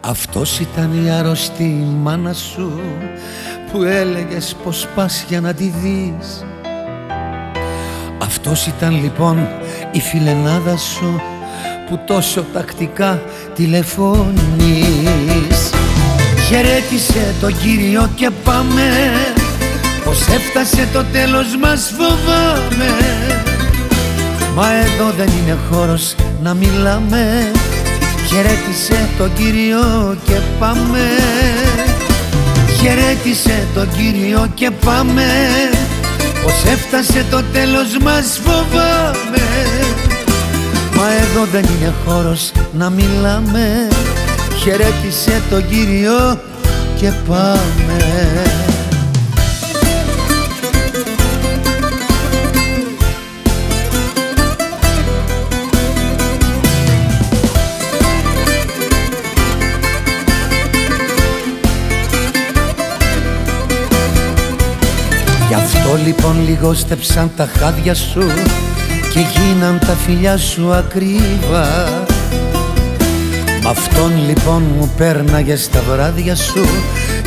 Αυτός ήταν η αρρωστή μάνα σου που έλεγες πως πας για να τη δεις. Αυτός ήταν λοιπόν η φιλενάδα σου που τόσο τακτικά τηλεφωνείς Χαιρέτησε τον Κύριο και πάμε πως έφτασε το τέλος μας φοβάμαι. Μα εδώ δεν είναι χώρος να μιλάμε Χαιρέτησε τον Κύριο και πάμε. Χαιρέτησε τον Κύριο και πάμε. Πως έφτασε το τέλος μας φοβάμαι. Μα εδώ δεν είναι χώρος να μιλάμε. Χαιρέτησε τον Κύριο και πάμε Γι' αυτό λοιπόν λιγόστεψαν τα χάδια σου και γίναν τα φιλιά σου ακρίβα Μ' αυτόν λοιπόν μου πέρναγες στα βράδια σου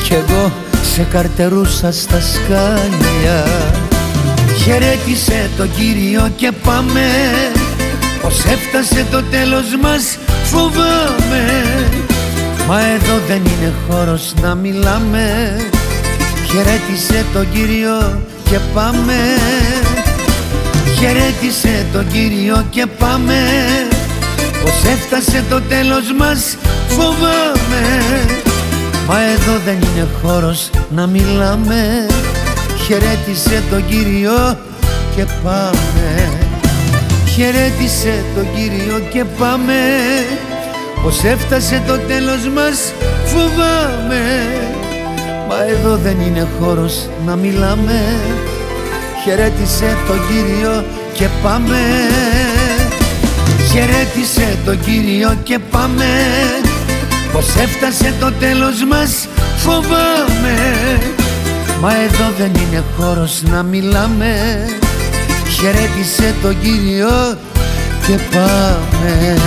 κι εγώ σε καρτερούσα στα σκάλια. Χαιρέτησε τον Κύριο και πάμε. Πως έφτασε το τέλος μας φοβάμαι. Μα εδώ δεν είναι χώρος να μιλάμε. Χαιρέτησε τον Κύριο και πάμε. Χαιρέτησε τον Κύριο και πάμε. Πως έφτασε το τέλος μας φοβάμαι. Μα εδώ δεν είναι χώρος να μιλάμε. Χαιρέτησε τον Κύριο και πάμε. Χαιρέτησε τον Κύριο και πάμε. Πως έφτασε το τέλος μας φοβάμαι. Μα εδώ δεν είναι χώρος να μιλάμε Χαιρέτησε τον Κύριο και πάμε. Χαιρέτησε τον Κύριο και πάμε. Πως έφτασε το τέλος μας φοβάμαι. Μα εδώ δεν είναι χώρος να μιλάμε. Χαιρέτησε τον Κύριο και πάμε